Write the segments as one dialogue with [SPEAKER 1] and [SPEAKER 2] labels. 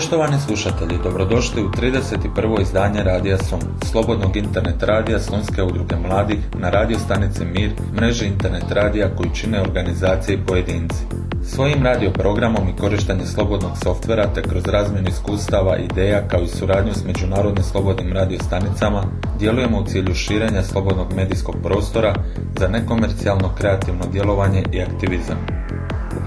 [SPEAKER 1] Poštovani slušatelji, dobrodošli u 31. izdanje Radija Sun, slobodnog internet radija Slunske udruge mladih na radio stanici Mir, mreže internet radija koju čine organizacije i pojedinci. Svojim radio programom i korištenje slobodnog softvera te kroz razmjenu iskustava, ideja kao i suradnju s međunarodnim slobodnim radio stanicama djelujemo u cilju širenja slobodnog medijskog prostora za nekomercijalno kreativno djelovanje i aktivizam.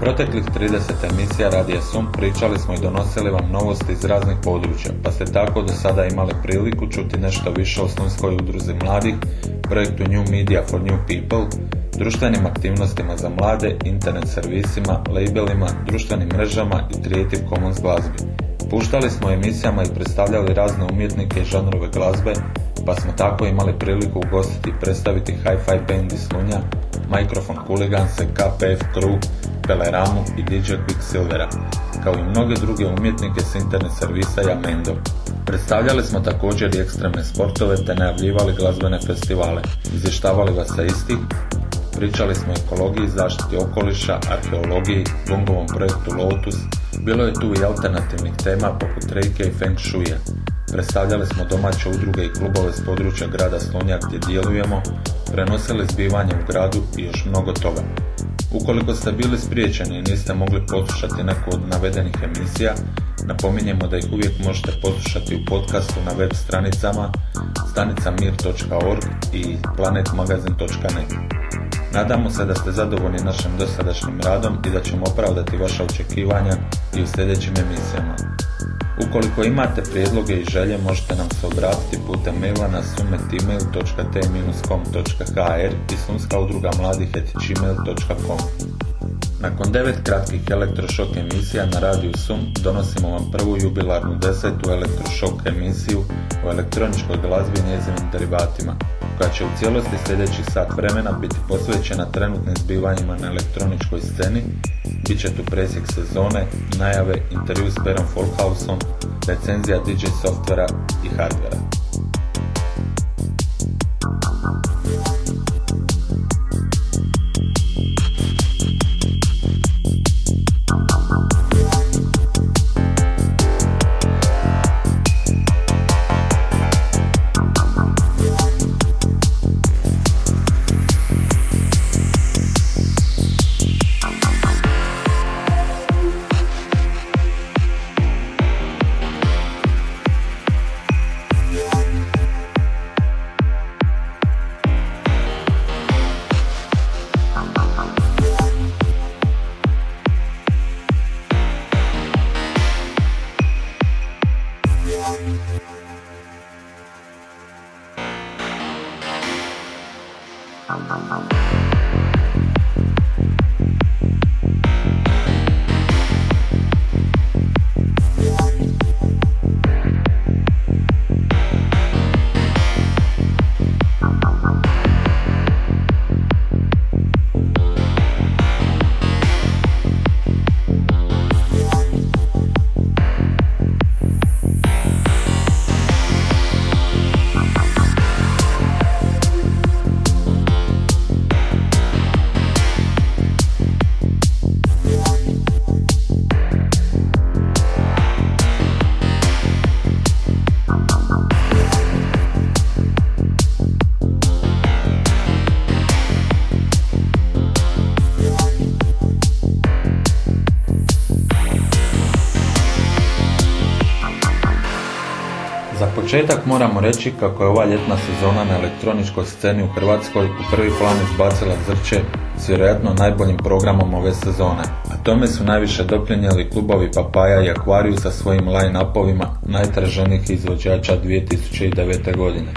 [SPEAKER 1] Proteklih 30 emisija Radija Sum pričali smo i donosili vam novosti iz raznih područja, pa ste tako do sada imali priliku čuti nešto više o Slunskoj udruzi mladih, projektu New Media for New People, društvenim aktivnostima za mlade, internet servisima, labelima, društvenim mrežama i Creative Commons glazbi. Puštali smo emisijama i predstavljali razne umjetnike i žanrove glazbe, pa smo tako imali priliku ugostiti i predstaviti Hi-Fi Band iz Slunja, Mikrofon Huliganse, KPF Crew, Peleramu i DJ Quicksilvera, kao i mnoge druge umjetnike s internet servisa i. Predstavljali smo također i ekstremne sportove te najavljivali glazbene festivale, izvještavali vas sa istih, pričali smo o ekologiji, zaštiti okoliša, arheologiji, gongovom projektu Lotus, bilo je tu i alternativnih tema poput Reike i Feng Shuya. Predstavljali smo domaće udruge i klubove s područja grada Slonja gdje djelujemo, prenosili zbivanje u gradu i još mnogo toga. Ukoliko ste bili spriječeni i niste mogli poslušati neku od navedenih emisija, napominjemo da ih uvijek možete poslušati u podcastu na web stranicama stanicamir.org i planetmagazin.net. Nadamo se da ste zadovoljni našim dosadašnjim radom i da ćemo opravdati vaša očekivanja i u sljedećim emisijama. Ukoliko imate prijedloge i želje možete nam se obratiti putem maila na sumetemail.t-com.hr i slunska udruga mladih.gmail.com Nakon devet kratkih elektrošok emisija na radiju Sum donosimo vam prvu jubilarnu desetu elektrošok emisiju o elektroničkoj glazbi i njezinim derivatima, koja će u cijelosti sljedećih sat vremena biti posvećena trenutnim zbivanjima na elektroničkoj sceni, bit će tu presjek sezone, najave, intervju s Perom Folkhausom, recenzija DJ softvera i hardvera. Početak moramo reći kako je ova ljetna sezona na elektroničkoj sceni u Hrvatskoj u prvi plan izbacila Zrče s vjerojatno najboljim programom ove sezone, a tome su najviše doprinijeli klubovi Papaja i Akvariju sa svojim line-upovima najtraženijih izvođača 2009. godine.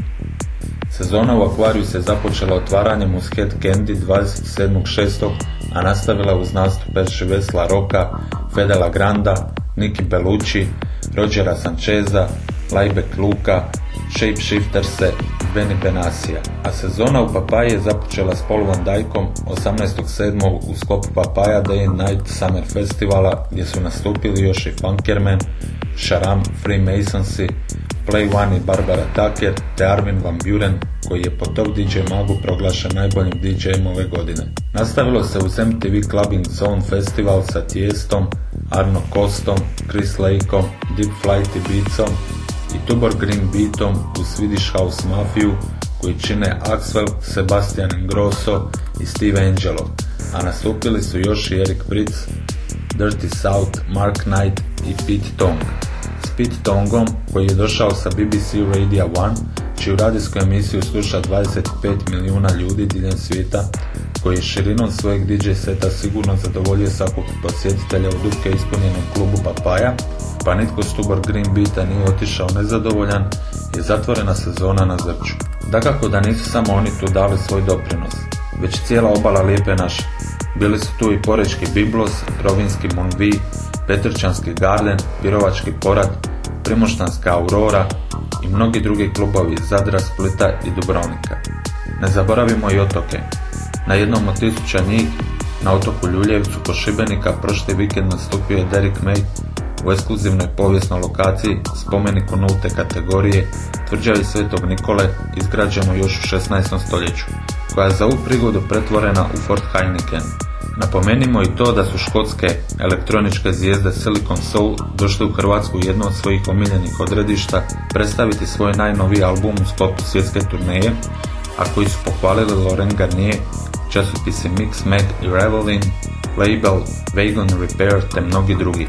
[SPEAKER 1] Sezona u Akvariju se započela otvaranjem uz Head Candy 27.6. a nastavila uz nastupe Vesla Roka, Fedela Granda, Niki Belucci, Rogera Sancheza, Laibek Luka, Shapeshifterse, Benny Benasija, a sezona u Papaji je započela s Paul Van Dijkom 18.7. u sklopu Papaya Day Night Summer Festivala gdje su nastupili još i Funkerman, Sharam, Freemasonsi, Play One i Barbara Tucker te Armin Van Buren koji je po top DJ Magu proglašen najboljim DJ-em ove godine. Nastavilo se uz MTV Clubbing Zone Festival sa Tijestom, Arno Kostom, Chris Lakeom, Deep Flighty Beatsom i Tubor Green Beatom u Swedish House Mafiju koji čine Axwell, Sebastian Grosso i Steve Angelo, a nastupili su još i Eric Pritz, Dirty South, Mark Knight i Pete Tong. S Pete Tongom, koji je došao sa BBC Radio 1, čiju radijsku emisiju sluša 25 milijuna ljudi diljem svijeta, koji je širinom svojeg DJ seta sigurno zadovoljio svakog posjetitelja u dupke ispunjenom klubu Papaja, pa nitko Stubor Green Beata nije otišao nezadovoljan, je zatvorena sezona na Zrču. Dakako da nisu samo oni tu dali svoj doprinos, već cijela obala lijepe naše. Bili su tu i Porečki Biblos, Rovinski Monvi, Petrčanski Garden, Pirovački Porat, Primoštanska Aurora i mnogi drugi klubovi Zadra, Splita i Dubrovnika. Ne zaboravimo i otoke. Na jednom od tisuća njih, na otoku Ljuljevcu kod Šibenika, prošli vikend nastupio je Derek May u ekskluzivnoj povijesnoj lokaciji spomeniku nulte kategorije tvrđavi Svetog Nikole izgrađeno još u 16. stoljeću, koja je za ovu prigodu pretvorena u Fort Heineken. Napomenimo i to da su škotske elektroničke zvijezde Silicon Soul došli u Hrvatsku jedno od svojih omiljenih odredišta predstaviti svoj najnoviji album u sklopu svjetske turneje, a koji su pohvalili Loren Garnier, časopisi Mix Mag i Revelin, label Wagon Repair te mnogi drugi.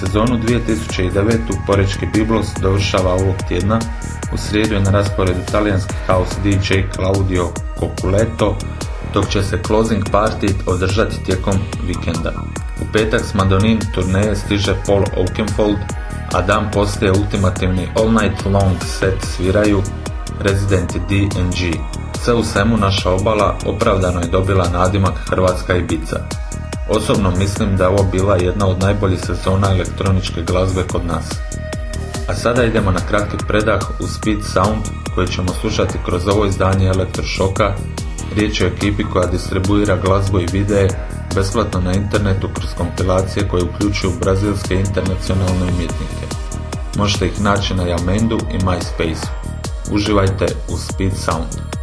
[SPEAKER 1] Sezonu 2009. Porečki Biblos dovršava ovog tjedna. U srijedu je na rasporedu talijanski house DJ Claudio Coculeto, dok će se closing party održati tijekom vikenda. U petak s Madonin turneje stiže Paul Oakenfold, a dan poslije ultimativni all night long set sviraju rezidenti D&G. Sve u svemu naša obala opravdano je dobila nadimak Hrvatska Ibiza. Osobno mislim da je ovo bila jedna od najboljih sezona elektroničke glazbe kod nas. A sada idemo na kratki predah u Speed Sound koji ćemo slušati kroz ovo izdanje Elektrošoka. Riječ je o ekipi koja distribuira glazbu i videe besplatno na internetu kroz kompilacije koje uključuju brazilske internacionalne umjetnike. Možete ih naći na Yamendu i MySpace. Uživajte u Speed Sound.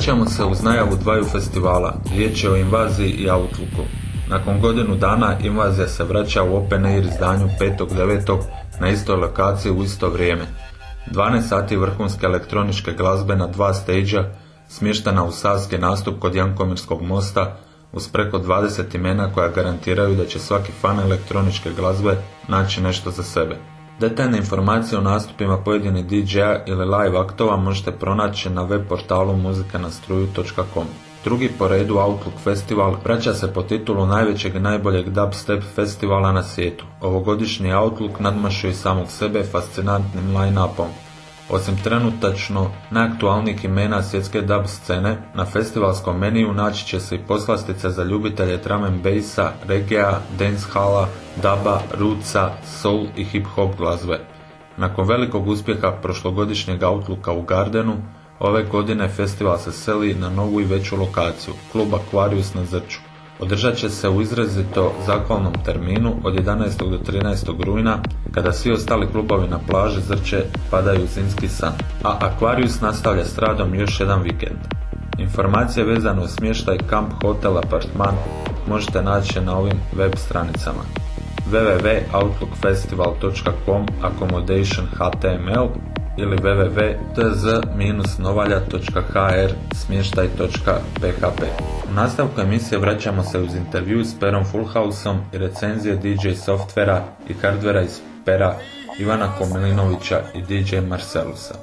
[SPEAKER 1] Vraćamo se uz najavu dvaju festivala, riječ je o invaziji i Outlooku. Nakon godinu dana invazija se vraća u Open Air izdanju 5.9. na istoj lokaciji u isto vrijeme. 12 sati vrhunske elektroničke glazbe na dva stage smještena u savski nastup kod Jankomirskog mosta uz preko 20 imena koja garantiraju da će svaki fan elektroničke glazbe naći nešto za sebe. Detaljne informacije o nastupima pojedinih DJ-a ili live aktova možete pronaći na web portalu muzikanastruju.com. Drugi po redu Outlook Festival vraća se po titulu najvećeg i najboljeg dubstep festivala na svijetu. Ovogodišnji Outlook nadmašuje samog sebe fascinantnim line-upom. Osim trenutačno najaktualnijih imena svjetske dub scene, na festivalskom meniju naći će se i poslastice za ljubitelje drum and bassa, reggae, dancehala, daba, rootsa, soul i hip-hop glazbe. Nakon velikog uspjeha prošlogodišnjeg Outlooka u Gardenu, Ove godine festival se seli na novu i veću lokaciju, klub Aquarius na Zrču. Održat će se u izrazito zahvalnom terminu od 11. do 13. rujna, kada svi ostali klubovi na plaži Zrče padaju u zimski san, a Aquarius nastavlja s radom još jedan vikend. Informacije vezane o smještaj kamp, hotel, apartman možete naći na ovim web stranicama www.outlookfestival.com accommodation html ili www.tz-novalja.hr smještaj.php. U nastavku emisije vraćamo se uz intervju s Perom Fullhouseom i recenzije DJ softvera i hardvera iz Pera Ivana Komilinovića i DJ Marcelusa.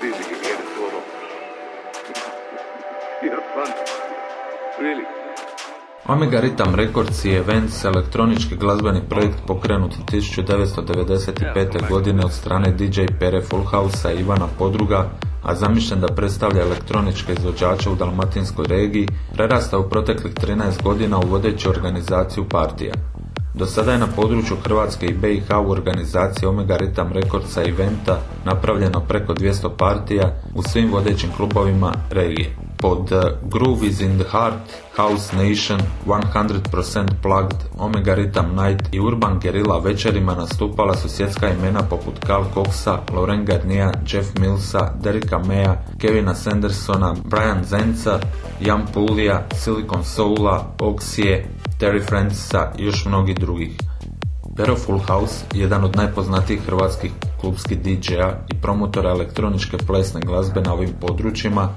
[SPEAKER 2] Él dice que quiere todo. You fun. Really.
[SPEAKER 1] Omega Rhythm Records je Vance elektronički glazbeni projekt pokrenut 1995. godine od strane DJ Pere Fullhouse i Ivana Podruga, a zamišljen da predstavlja elektroničke izvođače u dalmatinskoj regiji, prerasta u proteklih 13 godina uvodeći organizaciju partija. Do sada je na području Hrvatske i BiH u organizaciji Omega Rhythm Recordsa eventa napravljeno preko 200 partija u svim vodećim klubovima regije. Pod uh, Groove is in the Heart, House Nation, 100% Plugged, Omega Rhythm Night i Urban Guerrilla večerima nastupala su svjetska imena poput Carl Coxa, Lauren Garnia, Jeff Millsa, Derricka Maya, Kevina Sandersona, Brian Zenca, Jan Pulija, Silicon Soula, Oxie, Terry Francisa i još mnogih drugih. Pero Full House, jedan od najpoznatijih hrvatskih klubskih DJ-a i promotora elektroničke plesne glazbe na ovim područjima,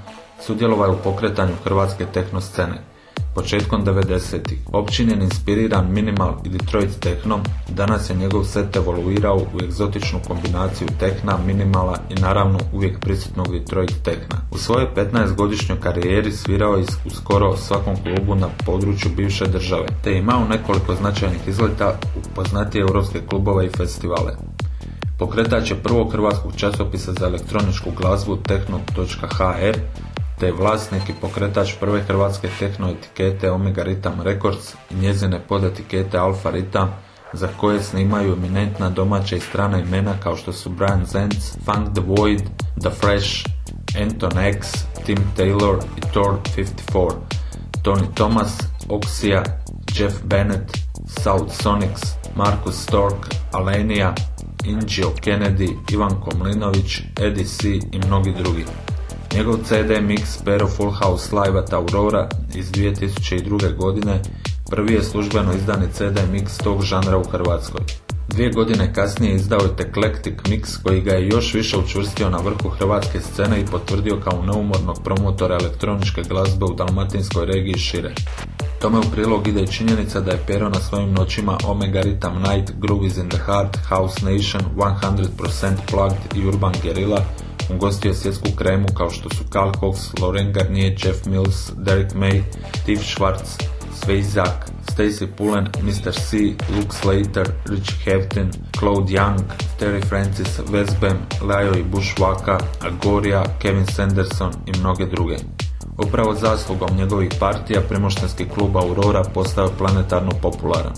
[SPEAKER 1] sudjelovao je u pokretanju hrvatske tehno scene. Početkom 90-ih, općinjen inspiriran minimal i Detroit tehnom, danas je njegov set evoluirao u egzotičnu kombinaciju tehna, minimala i naravno uvijek prisutnog Detroit tehna. U svojoj 15-godišnjoj karijeri svirao je u skoro svakom klubu na području bivše države, te imao nekoliko značajnih izleta u poznatije europske klubove i festivale. Pokretač je prvog hrvatskog časopisa za elektroničku glazbu techno.hr te vlasnik i pokretač prve hrvatske tehno etikete Omega Rhythm Records i njezine podetikete Alpha Rhythm za koje snimaju eminentna domaća i strana imena kao što su Brian Zenz, Funk the Void, The Fresh, Anton X, Tim Taylor i Thor 54, Tony Thomas, Oxia, Jeff Bennett, South Sonics, Marcus Stork, Alenia, Ingio Kennedy, Ivan Komlinović, Eddie C i mnogi drugi. Njegov CD mix Pero Full House Live at Aurora iz 2002. godine prvi je službeno izdani CD mix tog žanra u Hrvatskoj. Dvije godine kasnije izdao je Eclectic Mix koji ga je još više učvrstio na vrhu hrvatske scene i potvrdio kao neumornog promotora elektroničke glazbe u dalmatinskoj regiji šire. Tome u prilog ide činjenica da je Pero na svojim noćima Omega Rhythm Night, Groove is in the Heart, House Nation, 100% Plugged i Urban Guerrilla ugostio svjetsku kremu kao što su Carl Cox, Lauren Garnier, Jeff Mills, Derek May, Steve Schwartz, Sveizak, Stacy Pullen, Mr. C, Luke Slater, Rich Heftin, Claude Young, Terry Francis, Westbam, Lajo i Bushwaka, Agoria, Kevin Sanderson i mnoge druge. Upravo zaslugom njegovih partija premoštenski klub Aurora postao planetarno popularan.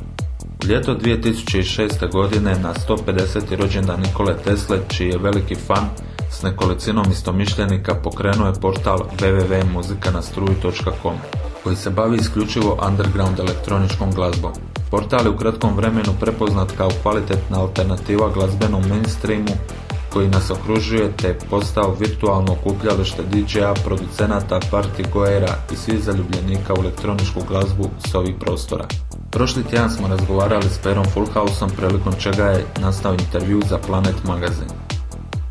[SPEAKER 1] U ljeto 2006. godine na 150. rođendan Nikole Tesle, čiji je veliki fan, s nekolicinom istomišljenika pokrenuo je portal www.muzikanastruju.com koji se bavi isključivo underground elektroničkom glazbom. Portal je u kratkom vremenu prepoznat kao kvalitetna alternativa glazbenom mainstreamu koji nas okružuje te postao virtualno okupljalište DJ-a, producenata, party goera i svih zaljubljenika u elektroničku glazbu s ovih prostora. Prošli tjedan smo razgovarali s Perom Fullhouseom prilikom čega je nastao intervju za Planet Magazine.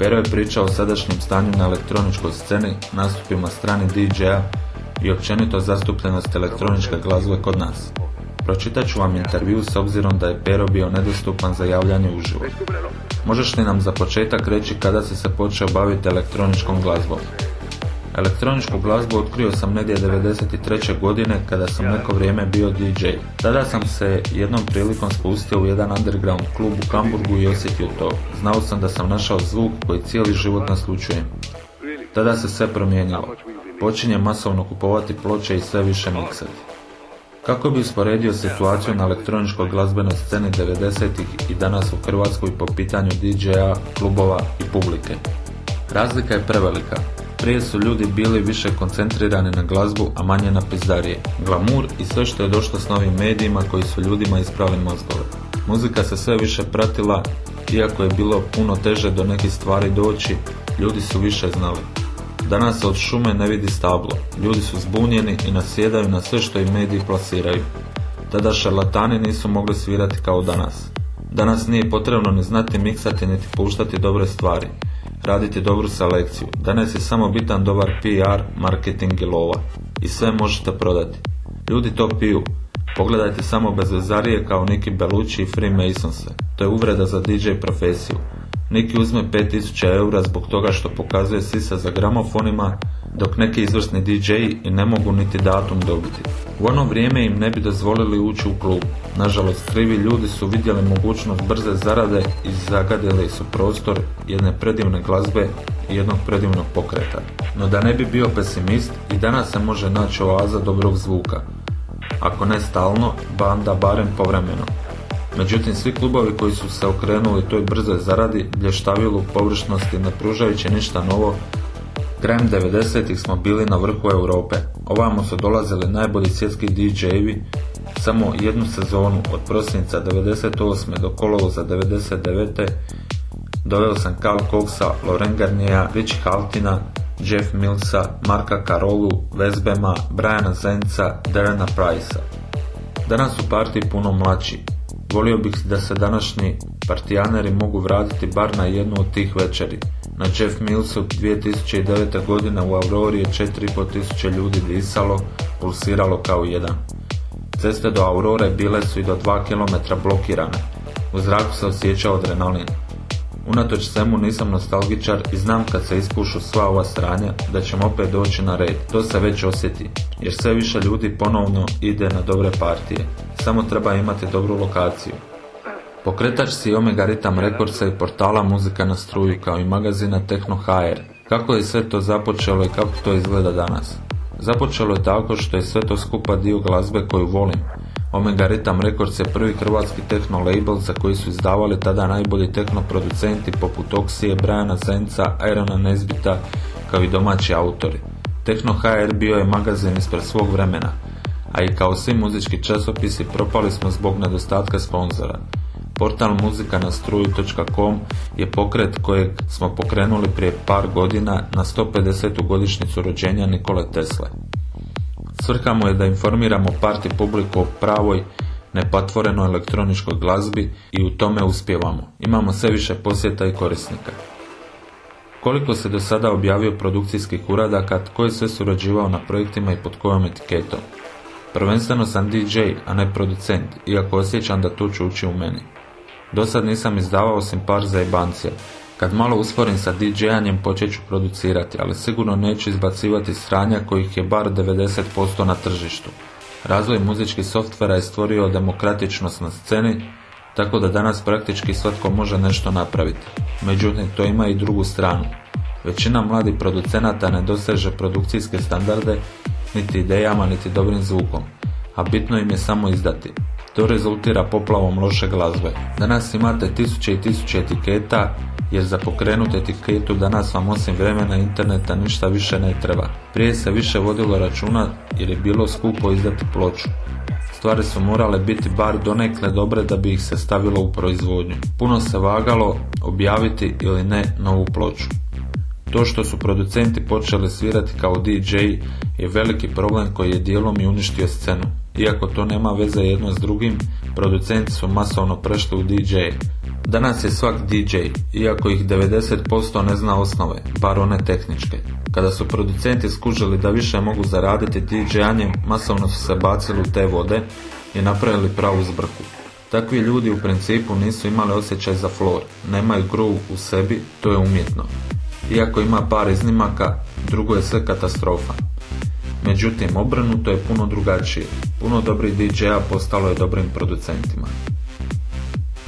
[SPEAKER 1] Pero je pričao o sadašnjem stanju na elektroničkoj sceni, nastupima strani DJ-a i općenito zastupljenost elektroničke glazbe kod nas. Pročitat ću vam intervju s obzirom da je Pero bio nedostupan za javljanje uživo. Možeš li nam za početak reći kada si se počeo baviti elektroničkom glazbom? Elektroničku glazbu otkrio sam negdje 93. godine kada sam neko vrijeme bio DJ. Tada sam se jednom prilikom spustio u jedan underground klub u Hamburgu i osjetio to. Znao sam da sam našao zvuk koji cijeli život naslučujem. Tada se sve promijenilo. Počinje masovno kupovati ploče i sve više miksati. Kako bi usporedio situaciju na elektroničkoj glazbenoj sceni 90-ih i danas u Hrvatskoj po pitanju DJ-a, klubova i publike? Razlika je prevelika. Prije su ljudi bili više koncentrirani na glazbu, a manje na pizdarije. Glamur i sve što je došlo s novim medijima koji su ljudima ispravili mozgove. Muzika se sve više pratila, iako je bilo puno teže do nekih stvari doći, ljudi su više znali. Danas se od šume ne vidi stablo. Ljudi su zbunjeni i nasjedaju na sve što im mediji plasiraju. Tada šarlatani nisu mogli svirati kao danas. Danas nije potrebno ni znati miksati niti puštati dobre stvari. Raditi dobru selekciju. Danas je samo bitan dobar PR, marketing i lova. I sve možete prodati. Ljudi to piju. Pogledajte samo bezvezarije kao Niki Belucci i Freemasonse. To je uvreda za DJ profesiju. Niki uzme 5000 eura zbog toga što pokazuje sisa za gramofonima, dok neki izvrsni DJ ne mogu niti datum dobiti. U ono vrijeme im ne bi dozvolili ući u klub. Nažalost, krivi ljudi su vidjeli mogućnost brze zarade i zagadili su prostor jedne predivne glazbe i jednog predivnog pokreta. No da ne bi bio pesimist, i danas se može naći oaza dobrog zvuka. Ako ne stalno, banda barem povremeno. Međutim, svi klubovi koji su se okrenuli toj brzoj zaradi, blještavili površnosti ne pružajući ništa novo, Krajem 90-ih smo bili na vrhu Europe. Ovamo su dolazili najbolji svjetski DJ-evi samo jednu sezonu od prosinca 98. do kolovoza 99. Doveo sam Carl Coxa, Loren Garniera, Rich Haltina, Jeff Millsa, Marka Karolu, Vesbema, Briana Zenca, Darrena Price'a. Danas su partiji puno mlači. Volio bih da se današnji partijaneri mogu vratiti bar na jednu od tih večeri. Na Jeff Millsu 2009. godine u Aurori je 4,5 tisuće ljudi disalo, pulsiralo kao jedan. Ceste do Aurore bile su i do 2 km blokirane. U zraku se osjećao adrenalin. Unatoč svemu nisam nostalgičar i znam kad se ispušu sva ova sranja da ćemo opet doći na red. To se već osjeti, jer sve više ljudi ponovno ide na dobre partije. Samo treba imati dobru lokaciju. Pokretač si Omega Ritam Recordsa i portala Muzika na struju kao i magazina Techno HR. Kako je sve to započelo i kako to izgleda danas? Započelo je tako što je sve to skupa dio glazbe koju volim. Omega Ritam Records je prvi hrvatski techno label za koji su izdavali tada najbolji techno producenti poput Oksije, Briana Zenca, Irona Nezbita kao i domaći autori. Techno HR bio je magazin ispred svog vremena, a i kao svi muzički časopisi propali smo zbog nedostatka sponzora. Portal muzika na struju.com je pokret kojeg smo pokrenuli prije par godina na 150. godišnjicu rođenja Nikole Tesle. Svrha mu je da informiramo parti publiku o pravoj, nepatvorenoj elektroničkoj glazbi i u tome uspjevamo. Imamo sve više posjeta i korisnika. Koliko se do sada objavio produkcijskih uradaka, tko je sve surađivao na projektima i pod kojom etiketom? Prvenstveno sam DJ, a ne producent, iako osjećam da to ući u meni. Do sad nisam izdavao osim par zajebancija. Kad malo usporim sa DJ-anjem počet ću producirati, ali sigurno neću izbacivati sranja kojih je bar 90% na tržištu. Razvoj muzičkih softvera je stvorio demokratičnost na sceni, tako da danas praktički svatko može nešto napraviti. Međutim, to ima i drugu stranu. Većina mladih producenata ne doseže produkcijske standarde niti idejama, niti dobrim zvukom, a bitno im je samo izdati. To rezultira poplavom loše glazbe. Danas imate tisuće i tisuće etiketa, jer za pokrenuti etiketu danas vam osim vremena interneta ništa više ne treba. Prije se više vodilo računa jer je bilo skupo izdati ploču. Stvari su morale biti bar donekle dobre da bi ih se stavilo u proizvodnju. Puno se vagalo objaviti ili ne novu ploču. To što su producenti počeli svirati kao DJ je veliki problem koji je dijelom i uništio scenu. Iako to nema veze jedno s drugim, producenti su masovno prešli u DJ. Danas je svak DJ, iako ih 90% ne zna osnove, bar one tehničke. Kada su producenti skužili da više mogu zaraditi DJ-anjem, masovno su se bacili u te vode i napravili pravu zbrku. Takvi ljudi u principu nisu imali osjećaj za flor, nemaju groove u sebi, to je umjetno. Iako ima par iznimaka, drugo je sve katastrofa. Međutim, obrnuto je puno drugačije. Puno dobrih DJ-a postalo je dobrim producentima.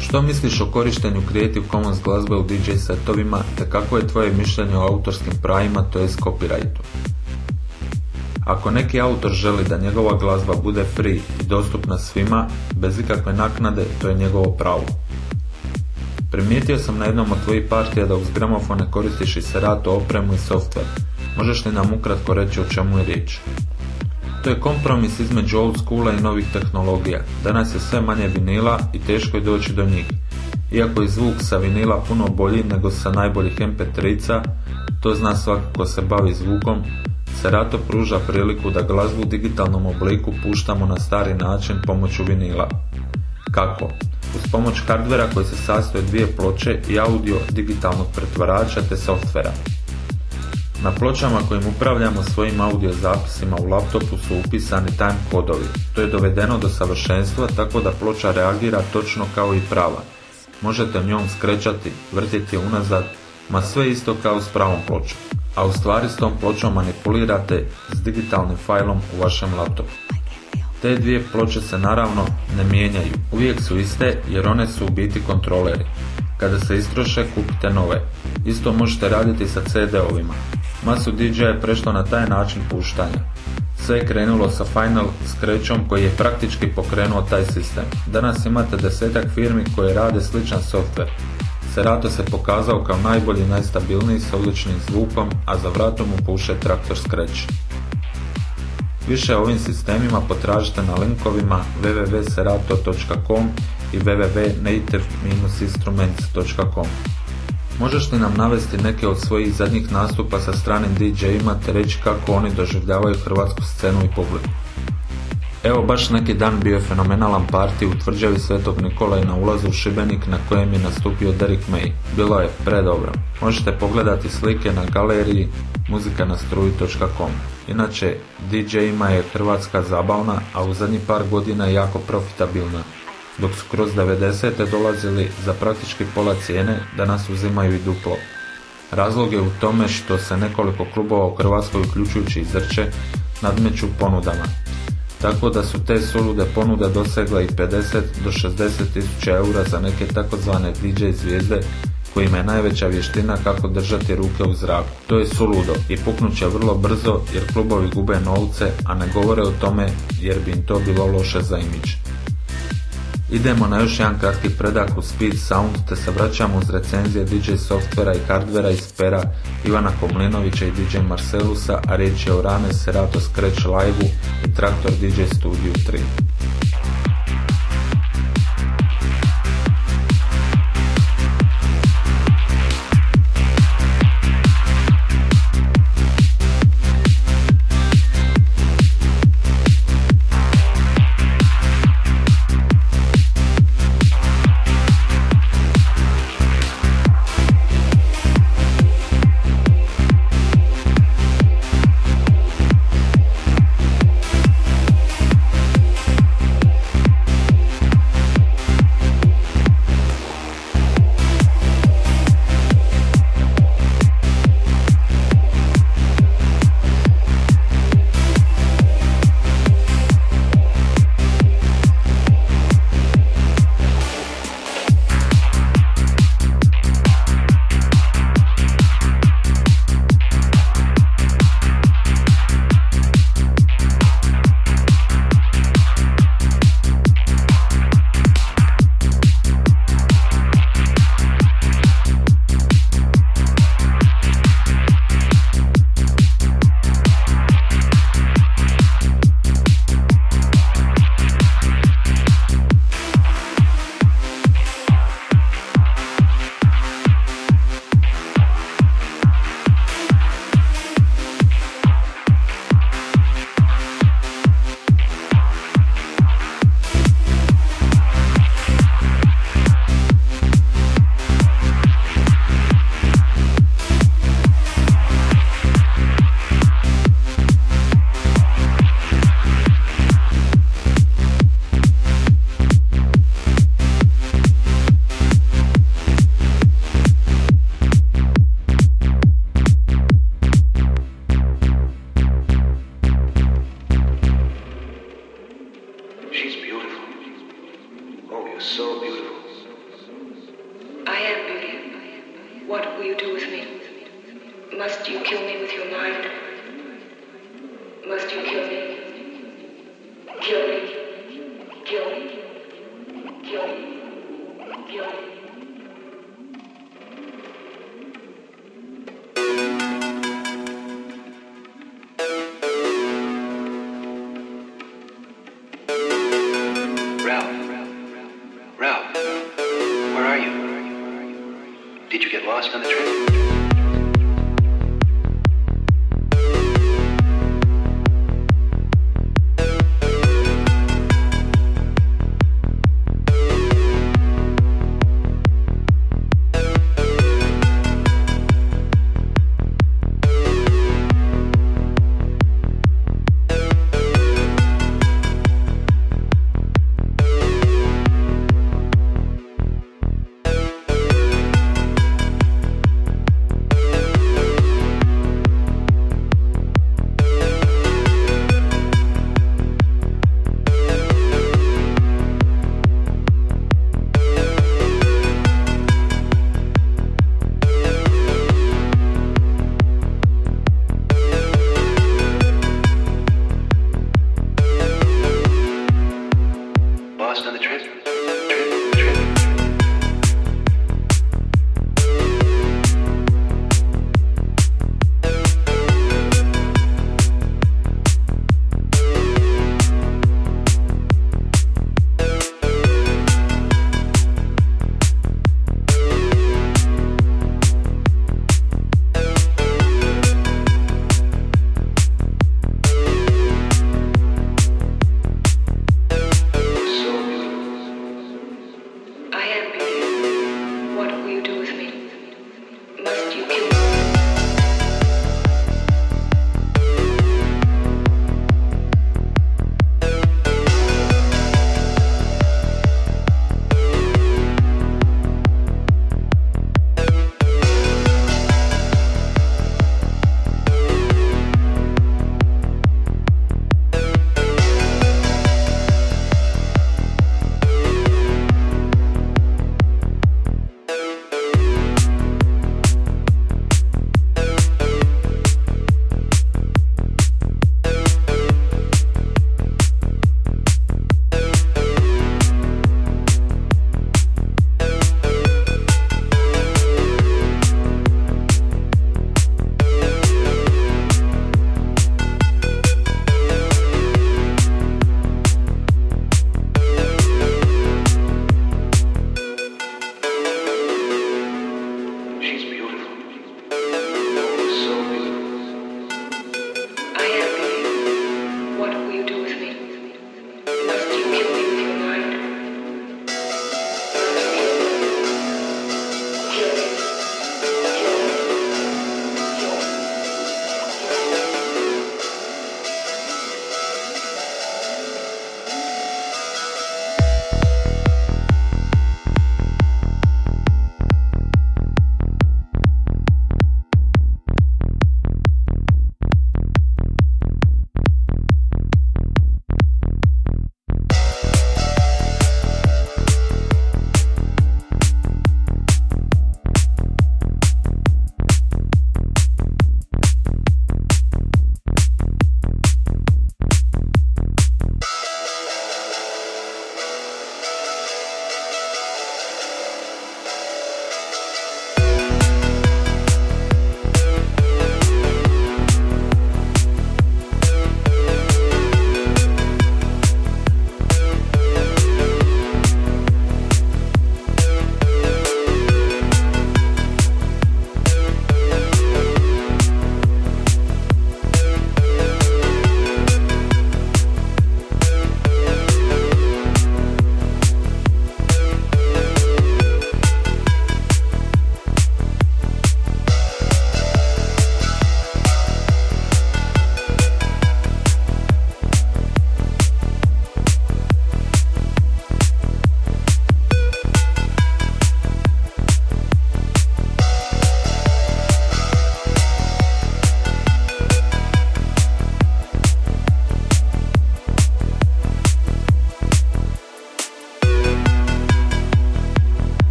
[SPEAKER 1] Što misliš o korištenju Creative Commons glazbe u DJ setovima, te kako je tvoje mišljenje o autorskim pravima, to je copyrightu? Ako neki autor želi da njegova glazba bude free i dostupna svima, bez ikakve naknade, to je njegovo pravo. Primijetio sam na jednom od tvojih partija da uz gramofone koristiš i serato opremu i software. Možeš li nam ukratko reći o čemu je riječ? To je kompromis između old schoola i novih tehnologija. Danas je sve manje vinila i teško je doći do njih. Iako je zvuk sa vinila puno bolji nego sa najboljih MP3-ca, to zna svakako se bavi zvukom, Serato pruža priliku da glazbu u digitalnom obliku puštamo na stari način pomoću vinila. Kako? uz pomoć hardvera koji se sastoji od dvije ploče i audio digitalnog pretvarača te softvera. Na pločama kojim upravljamo svojim audio zapisima u laptopu su upisani time kodovi. To je dovedeno do savršenstva tako da ploča reagira točno kao i prava. Možete njom skrećati, vrtiti unazad, ma sve isto kao s pravom pločom. A u stvari s tom pločom manipulirate s digitalnim failom u vašem laptopu. Te dvije ploče se naravno ne mijenjaju, uvijek su iste jer one su u biti kontroleri. Kada se istroše kupite nove. Isto možete raditi sa CD-ovima. Masu DJ je prešlo na taj način puštanja. Sve je krenulo sa Final Scratchom koji je praktički pokrenuo taj sistem. Danas imate desetak firmi koje rade sličan software. Serato se pokazao kao najbolji i najstabilniji s odličnim zvukom, a za vratom mu puše traktor Scratch. Više o ovim sistemima potražite na linkovima www.serato.com i www.native-instruments.com. Možeš li nam navesti neke od svojih zadnjih nastupa sa stranim DJ-ima te reći kako oni doživljavaju hrvatsku scenu i publiku? Evo baš neki dan bio je fenomenalan party u tvrđavi Svetog Nikolaj na ulazu u Šibenik na kojem je nastupio Derek May. Bilo je predobro. Možete pogledati slike na galeriji muzikanastruji.com. Inače, DJ-ima je Hrvatska zabavna, a u zadnjih par godina jako profitabilna dok su kroz 90. dolazili za praktički pola cijene, danas uzimaju i duplo. Razlog je u tome što se nekoliko klubova u Hrvatskoj, uključujući i Zrče, nadmeću ponudama. Tako da su te sulude ponude dosegle i 50 do 60 tisuća eura za neke takozvane DJ zvijezde kojima je najveća vještina kako držati ruke u zraku. To je suludo i puknut će vrlo brzo jer klubovi gube novce, a ne govore o tome jer bi im to bilo loše za imidž. Idemo na još jedan kratki predak u Speed Sound te se vraćamo uz recenzije DJ softvera i hardvera iz pera Ivana Komlinovića i DJ Marcelusa, a riječ je o Rane Serato Scratch live i Traktor DJ Studio 3.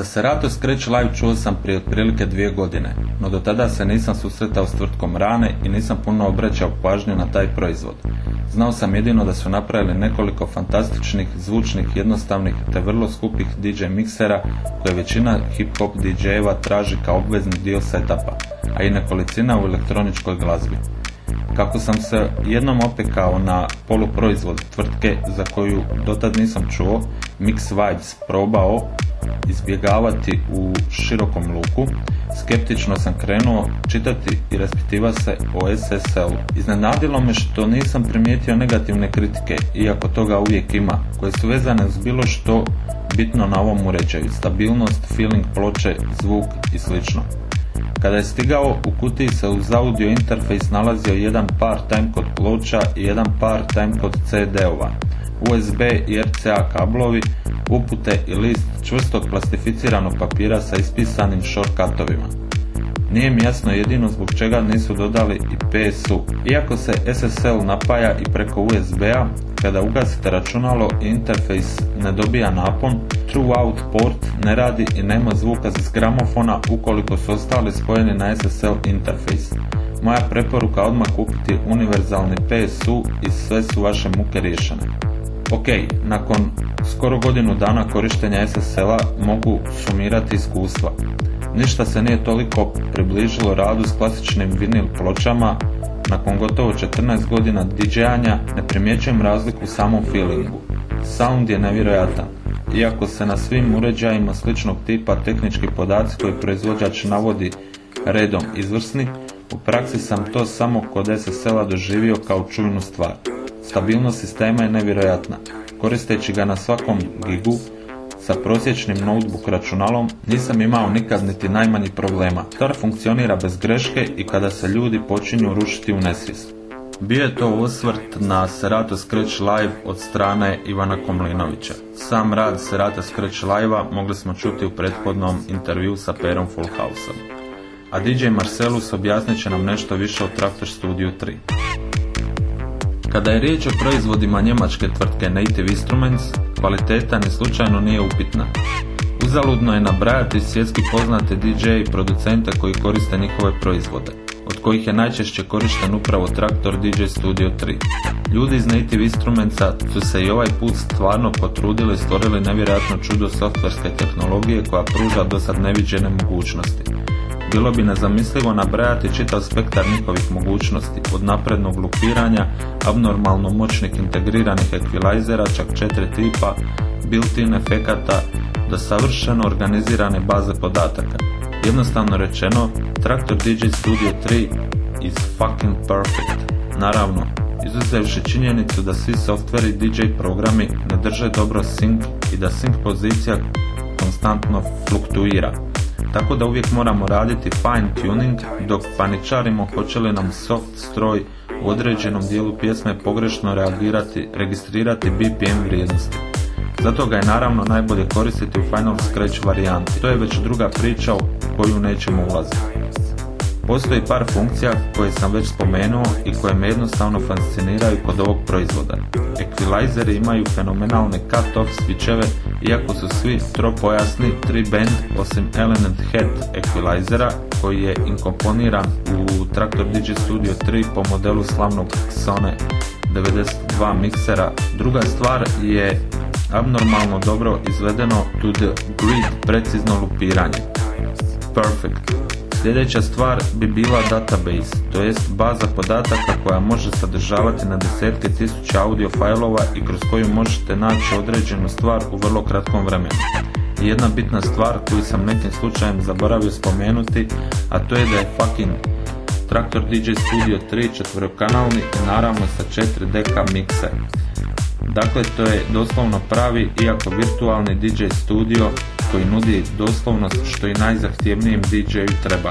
[SPEAKER 1] Za Serato Scratch Live čuo sam prije otprilike dvije godine, no do tada se nisam susretao s tvrtkom Rane i nisam puno obraćao pažnju na taj proizvod. Znao sam jedino da su napravili nekoliko fantastičnih, zvučnih, jednostavnih te vrlo skupih DJ miksera koje većina hip-hop DJ-eva traži kao obvezni dio setapa, a i nekolicina u elektroničkoj glazbi. Kako sam se jednom opekao na poluproizvod tvrtke za koju dotad nisam čuo, Mix Vibes probao izbjegavati u širokom luku, skeptično sam krenuo čitati i raspitiva se o SSL. Iznenadilo me što nisam primijetio negativne kritike, iako toga uvijek ima, koje su vezane uz bilo što bitno na ovom uređaju, stabilnost, feeling ploče, zvuk i slično. Kada je stigao, u kutiji se uz audio interfejs nalazio jedan par timecode ploča i jedan par timecode CD-ova, USB i RCA kablovi, upute i list čvrstog plastificiranog papira sa ispisanim shortcutovima. Nije mi jasno jedino zbog čega nisu dodali i PSU. Iako se SSL napaja i preko USB-a, kada ugasite računalo i interfejs ne dobija napon, throughout port ne radi i nema zvuka s gramofona ukoliko su ostali spojeni na SSL interfejs. Moja preporuka odmah kupiti univerzalni PSU i sve su vaše muke riješene. Ok, nakon skoro godinu dana korištenja SSL-a mogu sumirati iskustva. Ništa se nije toliko približilo radu s klasičnim vinil pločama, nakon gotovo 14 godina DJ-anja ne primjećujem razliku u samom feelingu. Sound je nevjerojatan. Iako se na svim uređajima sličnog tipa tehnički podaci koje proizvođač navodi redom izvrsni, u praksi sam to samo kod SSL-a doživio kao čujnu stvar. Stabilnost sistema je nevjerojatna. Koristeći ga na svakom gigu, sa prosječnim notebook računalom nisam imao nikad niti najmanji problema. Stvar funkcionira bez greške i kada se ljudi počinju rušiti u nesvijest. Bio je to osvrt na Serato Scratch Live od strane Ivana Komlinovića. Sam rad Serato Scratch Live-a mogli smo čuti u prethodnom intervju sa Perom Fullhouseom. A DJ Marcelus objasnit će nam nešto više o Tractor Studio 3. Kada je riječ o proizvodima njemačke tvrtke Native Instruments, kvaliteta ni slučajno nije upitna. Uzaludno je nabrajati svjetski poznate DJ i producente koji koriste njihove proizvode, od kojih je najčešće korišten upravo Traktor DJ Studio 3. Ljudi iz Native Instrumentsa su se i ovaj put stvarno potrudili i stvorili nevjerojatno čudo softverske tehnologije koja pruža do sad neviđene mogućnosti. Bilo bi nezamislivo nabrajati čitav spektar njihovih mogućnosti, od naprednog lupiranja, abnormalno moćnih integriranih ekvilajzera, čak četiri tipa, built-in efekata, do savršeno organizirane baze podataka. Jednostavno rečeno, Traktor DJ Studio 3 is fucking perfect. Naravno, izuzevši činjenicu da svi softveri DJ programi ne drže dobro sync i da sync pozicija konstantno fluktuira tako da uvijek moramo raditi fine tuning dok paničarimo hoće li nam soft stroj u određenom dijelu pjesme pogrešno reagirati, registrirati BPM vrijednosti. Zato ga je naravno najbolje koristiti u Final Scratch varijanti. To je već druga priča u koju nećemo ulaziti. Postoji par funkcija koje sam već spomenuo i koje me jednostavno fasciniraju kod ovog proizvoda. Equalizeri imaju fenomenalne cut-off switcheve iako su svi tropojasni 3 band osim Element Head Equalizera koji je inkomponiran u Traktor Digi Studio 3 po modelu slavnog Sone 92 miksera. Druga stvar je abnormalno dobro izvedeno to the grid precizno lupiranje. Perfect. Sljedeća stvar bi bila database, to jest baza podataka koja može sadržavati na desetke tisuća audio fajlova i kroz koju možete naći određenu stvar u vrlo kratkom vremenu. I jedna bitna stvar koju sam nekim slučajem zaboravio spomenuti, a to je da je fucking Traktor DJ Studio 3 četverokanalni i naravno sa 4 dk mikse. Dakle, to je doslovno pravi, iako virtualni DJ studio koji nudi doslovno što i najzahtjevnijem DJ-u treba.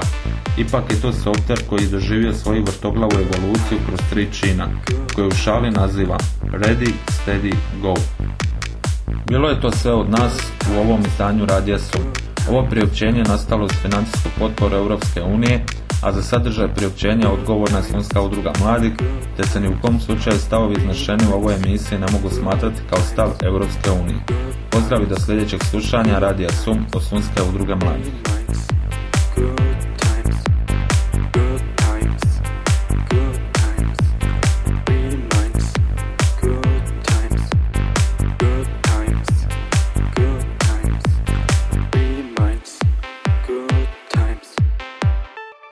[SPEAKER 1] Ipak je to software koji je doživio svoju vrtoglavu evoluciju kroz tri čina, koje u šali naziva Ready, Steady, Go. Bilo je to sve od nas u ovom izdanju Radija. Ovo priopćenje nastalo s financijsku potporu Europske unije, a za sadržaj priopćenja odgovorna je Slunska udruga mladih, te se ni u kom slučaju stavovi iznešeni u ovoj emisiji ne mogu smatrati kao stav Europske unije. Pozdravi do sljedećeg slušanja Radija Sum od Slunske udruge mladih.